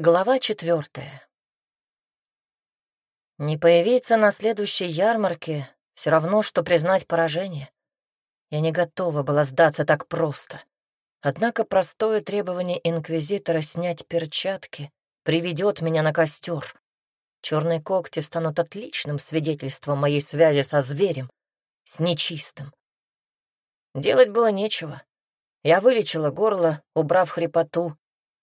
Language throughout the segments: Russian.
Глава четвертая. Не появиться на следующей ярмарке все равно, что признать поражение. Я не готова была сдаться так просто. Однако простое требование инквизитора снять перчатки приведет меня на костер. Черные когти станут отличным свидетельством моей связи со зверем, с нечистым. Делать было нечего. Я вылечила горло, убрав хрипоту,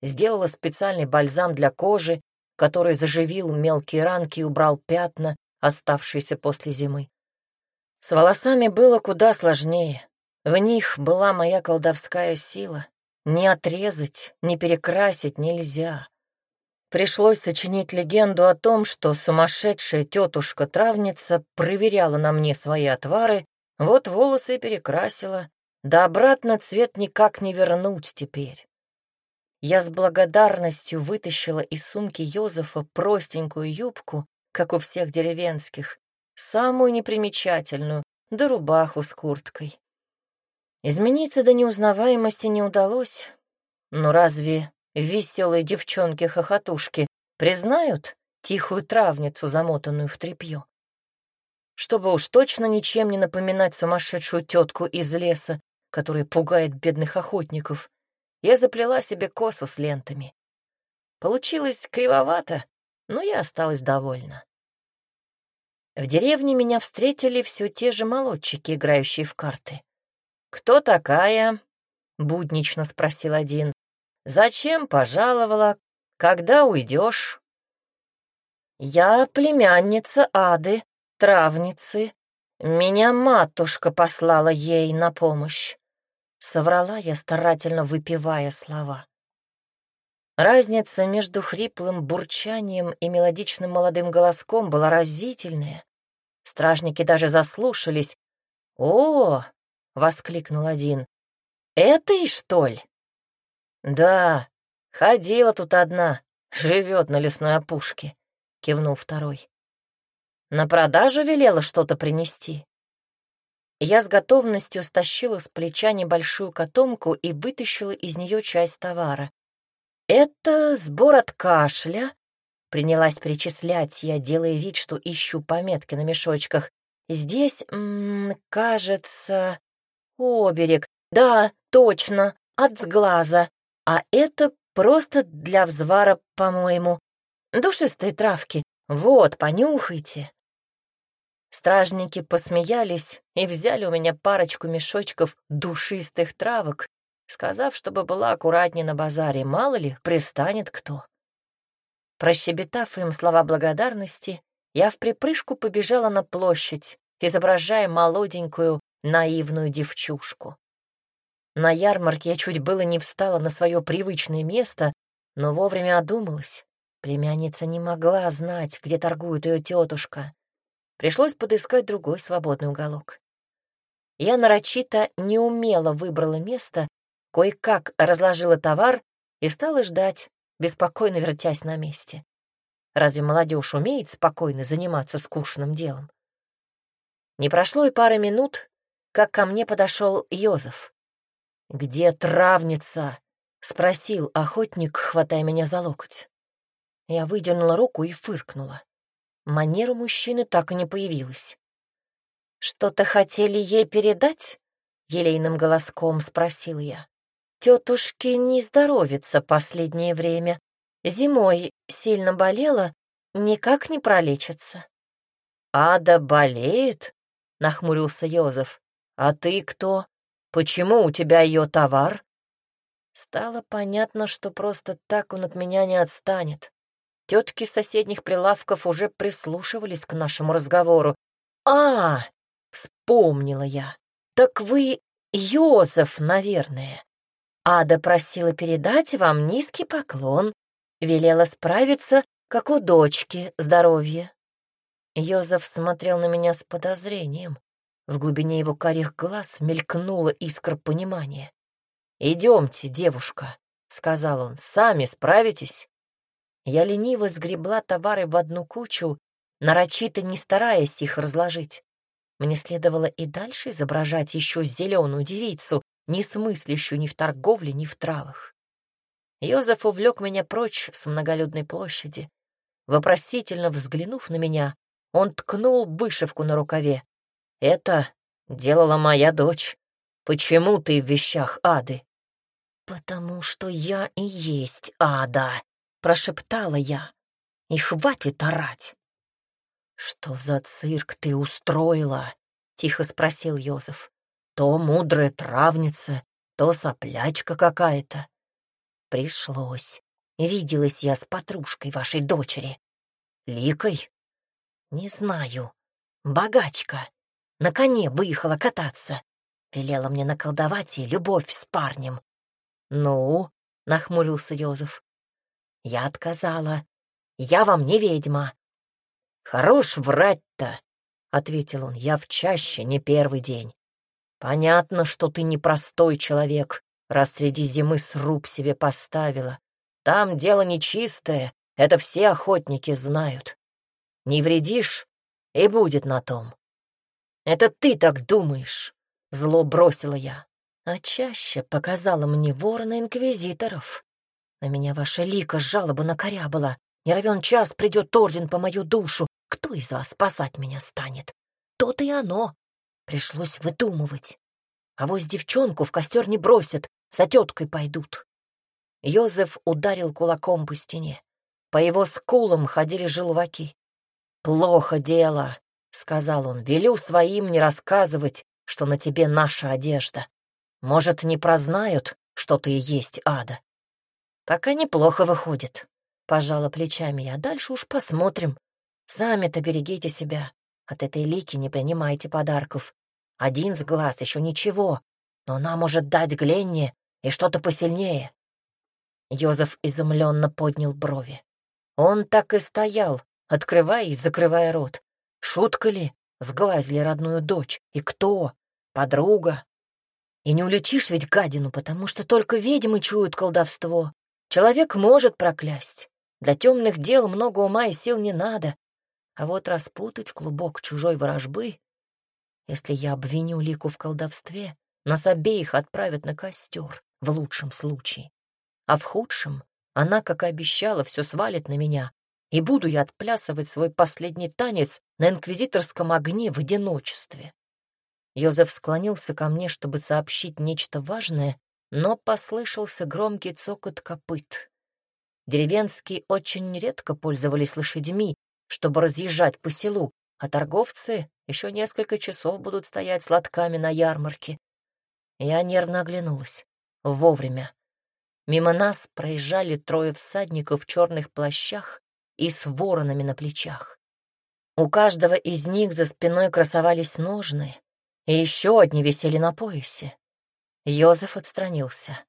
сделала специальный бальзам для кожи, который заживил мелкие ранки и убрал пятна, оставшиеся после зимы. С волосами было куда сложнее. В них была моя колдовская сила. Ни отрезать, ни перекрасить нельзя. Пришлось сочинить легенду о том, что сумасшедшая тетушка-травница проверяла на мне свои отвары, вот волосы перекрасила, да обратно цвет никак не вернуть теперь. Я с благодарностью вытащила из сумки Йозефа простенькую юбку, как у всех деревенских, самую непримечательную, да рубаху с курткой. Измениться до неузнаваемости не удалось, но разве веселые девчонки-хохотушки признают тихую травницу, замотанную в тряпье? Чтобы уж точно ничем не напоминать сумасшедшую тетку из леса, которая пугает бедных охотников, я заплела себе косу с лентами. Получилось кривовато, но я осталась довольна. В деревне меня встретили все те же молодчики, играющие в карты. «Кто такая?» — буднично спросил один. «Зачем пожаловала? Когда уйдешь?» «Я племянница Ады, травницы. Меня матушка послала ей на помощь. Соврала я, старательно выпивая слова. Разница между хриплым бурчанием и мелодичным молодым голоском была разительная. Стражники даже заслушались. «О!» — воскликнул один. «Это и что ли?» «Да, ходила тут одна, живет на лесной опушке», — кивнул второй. «На продажу велела что-то принести?» Я с готовностью стащила с плеча небольшую котомку и вытащила из нее часть товара. «Это сбор от кашля», — принялась перечислять я, делая вид, что ищу пометки на мешочках. «Здесь, м -м, кажется, оберег. Да, точно, от сглаза. А это просто для взвара, по-моему. Душистые травки. Вот, понюхайте». Стражники посмеялись и взяли у меня парочку мешочков душистых травок, сказав, чтобы была аккуратнее на базаре, мало ли, пристанет кто. Прощебетав им слова благодарности, я в припрыжку побежала на площадь, изображая молоденькую, наивную девчушку. На ярмарке я чуть было не встала на свое привычное место, но вовремя одумалась. Племянница не могла знать, где торгует ее тетушка. Пришлось подыскать другой свободный уголок. Я нарочито неумело выбрала место, кое-как разложила товар и стала ждать, беспокойно вертясь на месте. Разве молодежь умеет спокойно заниматься скучным делом? Не прошло и пары минут, как ко мне подошел Йозеф. «Где травница?» — спросил охотник, хватая меня за локоть. Я выдернула руку и фыркнула. Манера мужчины так и не появилась. «Что-то хотели ей передать?» — елейным голоском спросил я. «Тетушке не здоровится последнее время. Зимой сильно болела, никак не пролечится». «Ада болеет?» — нахмурился Йозеф. «А ты кто? Почему у тебя ее товар?» Стало понятно, что просто так он от меня не отстанет. Тетки соседних прилавков уже прислушивались к нашему разговору. «А, вспомнила я. Так вы Йозеф, наверное. Ада просила передать вам низкий поклон, велела справиться, как у дочки, здоровье». Йозеф смотрел на меня с подозрением. В глубине его карих глаз мелькнула искра понимания. «Идемте, девушка», — сказал он, — «сами справитесь». Я лениво сгребла товары в одну кучу, нарочито не стараясь их разложить. Мне следовало и дальше изображать еще зеленую девицу, не смыслящую ни в торговле, ни в травах. Йозеф увлек меня прочь с многолюдной площади. Вопросительно взглянув на меня, он ткнул вышивку на рукаве. «Это делала моя дочь. Почему ты в вещах ады?» «Потому что я и есть ада», — прошептала я. «И хватит орать». «Что за цирк ты устроила?» — тихо спросил Йозеф. «То мудрая травница, то соплячка какая-то». «Пришлось. Виделась я с подружкой вашей дочери. Ликой?» «Не знаю. Богачка. На коне выехала кататься. Велела мне наколдовать ей любовь с парнем. «Ну?» — нахмурился Йозеф. «Я отказала. Я вам не ведьма». «Хорош врать-то», — ответил он. «Я в чаще не первый день. Понятно, что ты непростой человек, раз среди зимы сруб себе поставила. Там дело нечистое, это все охотники знают. Не вредишь, и будет на том». «Это ты так думаешь», — зло бросила я а чаще показала мне ворона инквизиторов. На меня ваша лика жалоба накорябала. Не равен час придет орден по мою душу. Кто из вас спасать меня станет? То-то и оно. Пришлось выдумывать. А вось девчонку в костер не бросят, за теткой пойдут. Йозеф ударил кулаком по стене. По его скулам ходили желваки. «Плохо дело», — сказал он, — «велю своим не рассказывать, что на тебе наша одежда. Может, не прознают, что ты и есть ада? Пока неплохо выходит, — пожала плечами я. Дальше уж посмотрим. Сами-то берегите себя. От этой лики не принимайте подарков. Один с глаз еще ничего, но она может дать Гленне и что-то посильнее. Йозеф изумленно поднял брови. Он так и стоял, открывая и закрывая рот. Шутка ли? Сглазили родную дочь. И кто? Подруга? И не улетишь ведь гадину, потому что только ведьмы чуют колдовство. Человек может проклясть. Для темных дел много ума и сил не надо. А вот распутать клубок чужой ворожбы... Если я обвиню Лику в колдовстве, нас обеих отправят на костер, в лучшем случае. А в худшем она, как и обещала, все свалит на меня, и буду я отплясывать свой последний танец на инквизиторском огне в одиночестве. Йозеф склонился ко мне, чтобы сообщить нечто важное, но послышался громкий цокот копыт. Деревенские очень редко пользовались лошадьми, чтобы разъезжать по селу, а торговцы еще несколько часов будут стоять с лотками на ярмарке. Я нервно оглянулась. Вовремя. Мимо нас проезжали трое всадников в черных плащах и с воронами на плечах. У каждого из них за спиной красовались ножны, и еще одни висели на поясе. Йозеф отстранился.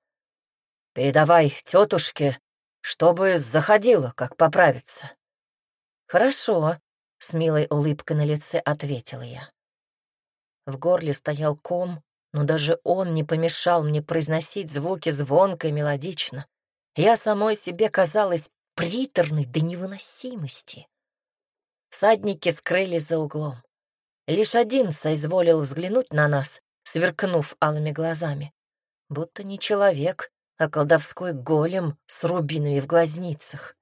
«Передавай тетушке, чтобы заходила, как поправиться». «Хорошо», — с милой улыбкой на лице ответила я. В горле стоял ком, но даже он не помешал мне произносить звуки звонко и мелодично. Я самой себе казалась приторной до невыносимости. Всадники скрылись за углом. Лишь один соизволил взглянуть на нас, сверкнув алыми глазами. Будто не человек, а колдовской голем с рубинами в глазницах.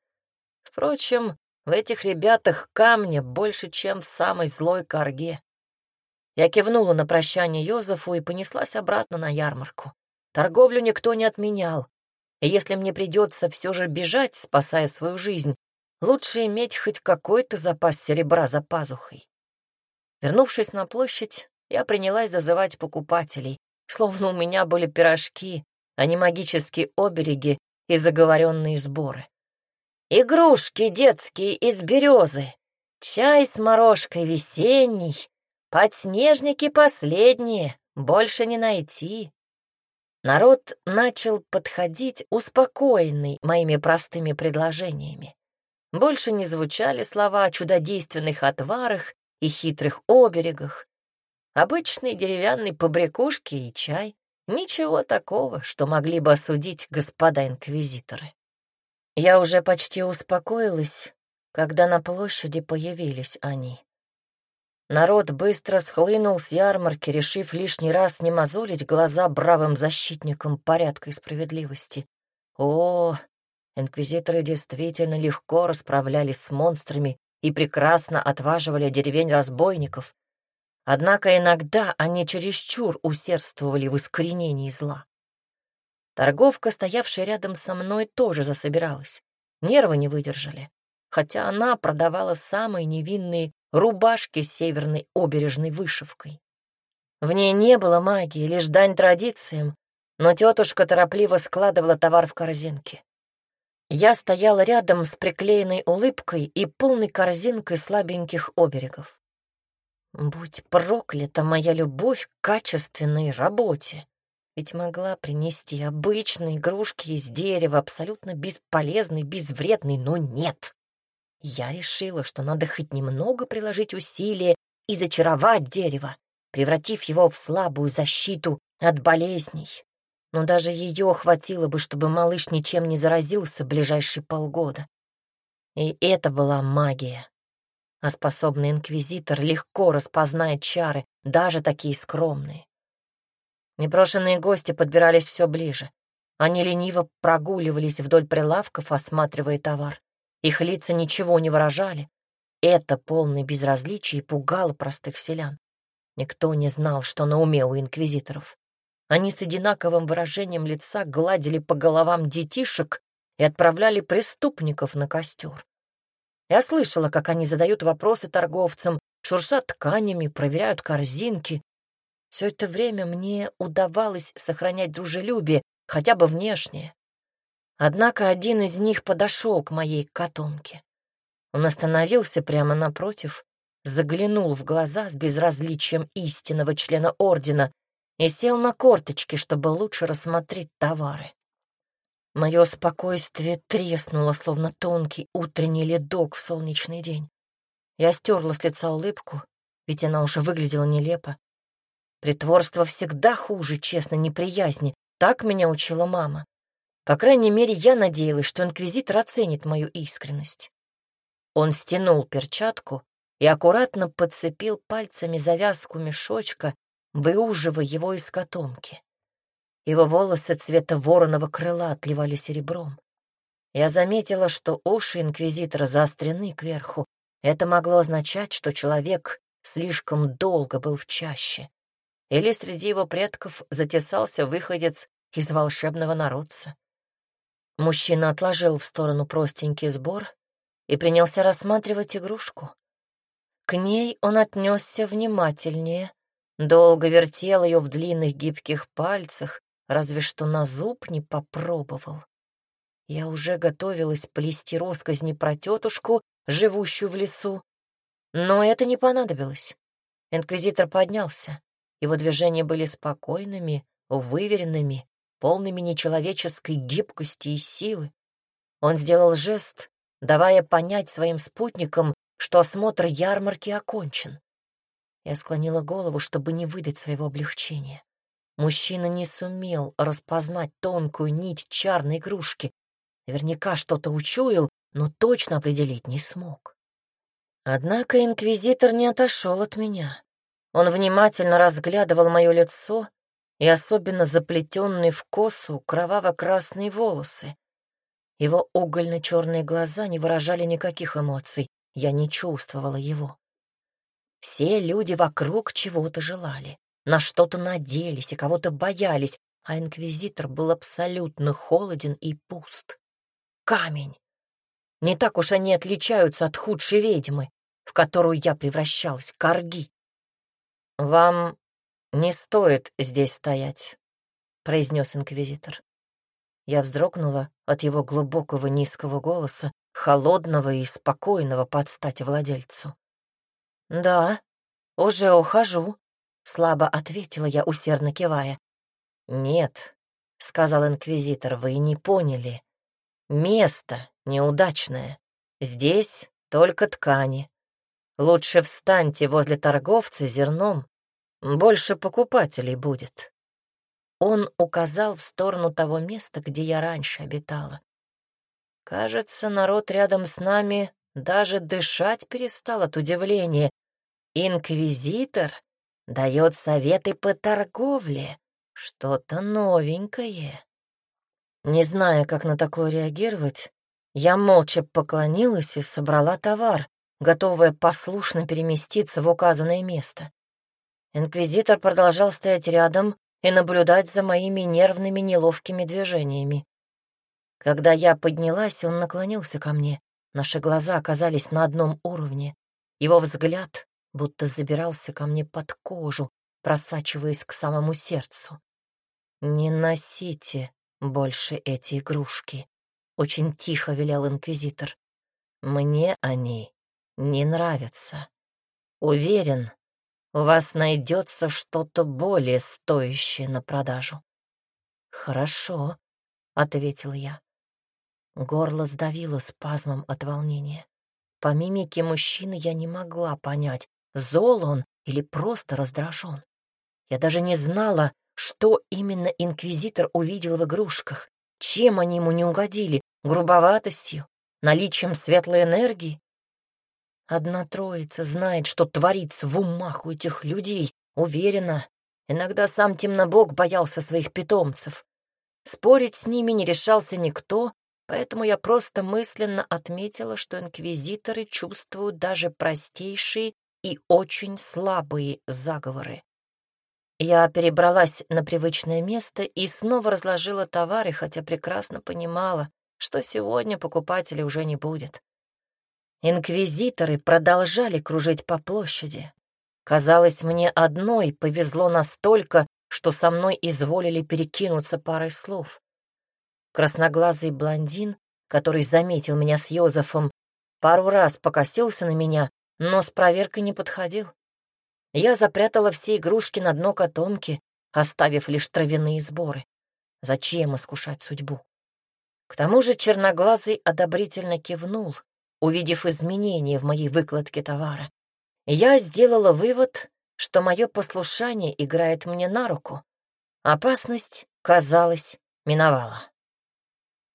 Впрочем, в этих ребятах камня больше, чем в самой злой корге. Я кивнула на прощание Йозефу и понеслась обратно на ярмарку. Торговлю никто не отменял, и если мне придется все же бежать, спасая свою жизнь, лучше иметь хоть какой-то запас серебра за пазухой. Вернувшись на площадь, я принялась зазывать покупателей, словно у меня были пирожки, а не магические обереги и заговоренные сборы. Игрушки детские из березы, чай с морожкой весенний, подснежники последние, больше не найти. Народ начал подходить успокоенный моими простыми предложениями. Больше не звучали слова о чудодейственных отварах и хитрых оберегах. Обычные деревянные побрякушки и чай. Ничего такого, что могли бы осудить господа инквизиторы. Я уже почти успокоилась, когда на площади появились они. Народ быстро схлынул с ярмарки, решив лишний раз не мозолить глаза бравым защитникам порядка и справедливости. О, инквизиторы действительно легко расправлялись с монстрами и прекрасно отваживали деревень разбойников. Однако иногда они чересчур усердствовали в искоренении зла. Торговка, стоявшая рядом со мной, тоже засобиралась. Нервы не выдержали, хотя она продавала самые невинные рубашки с северной обережной вышивкой. В ней не было магии, лишь дань традициям, но тетушка торопливо складывала товар в корзинки. Я стояла рядом с приклеенной улыбкой и полной корзинкой слабеньких оберегов. Будь проклята моя любовь к качественной работе. Ведь могла принести обычные игрушки из дерева, абсолютно бесполезные, безвредные, но нет. Я решила, что надо хоть немного приложить усилия и зачаровать дерево, превратив его в слабую защиту от болезней. Но даже ее хватило бы, чтобы малыш ничем не заразился ближайшие полгода. И это была магия. А способный инквизитор легко распознает чары, даже такие скромные. Непрошенные гости подбирались все ближе. Они лениво прогуливались вдоль прилавков, осматривая товар. Их лица ничего не выражали. Это полное безразличие пугало простых селян. Никто не знал, что на уме у инквизиторов. Они с одинаковым выражением лица гладили по головам детишек и отправляли преступников на костер. Я слышала, как они задают вопросы торговцам, шуршат тканями, проверяют корзинки, все это время мне удавалось сохранять дружелюбие, хотя бы внешнее. Однако один из них подошел к моей котомке. Он остановился прямо напротив, заглянул в глаза с безразличием истинного члена ордена и сел на корточки, чтобы лучше рассмотреть товары. Мое спокойствие треснуло, словно тонкий утренний ледок в солнечный день. Я стерла с лица улыбку, ведь она уже выглядела нелепо. Притворство всегда хуже честной неприязни, так меня учила мама. По крайней мере, я надеялась, что инквизитор оценит мою искренность. Он стянул перчатку и аккуратно подцепил пальцами завязку мешочка, выуживая его из котомки. Его волосы цвета вороного крыла отливали серебром. Я заметила, что уши инквизитора заострены кверху. Это могло означать, что человек слишком долго был в чаще. Или среди его предков затесался выходец из волшебного народца. Мужчина отложил в сторону простенький сбор и принялся рассматривать игрушку. К ней он отнесся внимательнее, долго вертел ее в длинных гибких пальцах, разве что на зуб не попробовал. Я уже готовилась плести росказни про тетушку, живущую в лесу, но это не понадобилось. Инквизитор поднялся. Его движения были спокойными, выверенными, полными нечеловеческой гибкости и силы. Он сделал жест, давая понять своим спутникам, что осмотр ярмарки окончен. Я склонила голову, чтобы не выдать своего облегчения. Мужчина не сумел распознать тонкую нить чарной игрушки. Наверняка что-то учуял, но точно определить не смог. Однако инквизитор не отошел от меня. Он внимательно разглядывал мое лицо и особенно заплетенные в косу кроваво-красные волосы. Его угольно-черные глаза не выражали никаких эмоций, я не чувствовала его. Все люди вокруг чего-то желали, на что-то надеялись и кого-то боялись, а инквизитор был абсолютно холоден и пуст. Камень. Не так уж они отличаются от худшей ведьмы, в которую я превращалась, корги. «Вам не стоит здесь стоять», — произнес инквизитор. Я вздрогнула от его глубокого низкого голоса, холодного и спокойного под стать владельцу. «Да, уже ухожу», — слабо ответила я, усердно кивая. «Нет», — сказал инквизитор, — «вы не поняли. Место неудачное. Здесь только ткани. Лучше встаньте возле торговца зерном, больше покупателей будет. Он указал в сторону того места, где я раньше обитала. Кажется, народ рядом с нами даже дышать перестал от удивления. Инквизитор дает советы по торговле. Что-то новенькое. Не зная, как на такое реагировать, я молча поклонилась и собрала товар, готовая послушно переместиться в указанное место. Инквизитор продолжал стоять рядом и наблюдать за моими нервными неловкими движениями. Когда я поднялась, он наклонился ко мне. Наши глаза оказались на одном уровне. Его взгляд будто забирался ко мне под кожу, просачиваясь к самому сердцу. «Не носите больше эти игрушки», — очень тихо велел инквизитор. «Мне они не нравятся. Уверен, у вас найдется что-то более стоящее на продажу». «Хорошо», — ответил я. Горло сдавило спазмом от волнения. По мимике мужчины я не могла понять, зол он или просто раздражен. Я даже не знала, что именно инквизитор увидел в игрушках, чем они ему не угодили, грубоватостью, наличием светлой энергии. Одна троица знает, что творится в умах у этих людей, уверена. Иногда сам темнобог боялся своих питомцев. Спорить с ними не решался никто, поэтому я просто мысленно отметила, что инквизиторы чувствуют даже простейшие и очень слабые заговоры. Я перебралась на привычное место и снова разложила товары, хотя прекрасно понимала, что сегодня покупателей уже не будет. Инквизиторы продолжали кружить по площади. Казалось, мне одной повезло настолько, что со мной изволили перекинуться парой слов. Красноглазый блондин, который заметил меня с Йозефом, пару раз покосился на меня, но с проверкой не подходил. Я запрятала все игрушки на дно котомки, оставив лишь травяные сборы. Зачем искушать судьбу? К тому же черноглазый одобрительно кивнул, увидев изменения в моей выкладке товара. Я сделала вывод, что мое послушание играет мне на руку. Опасность, казалось, миновала.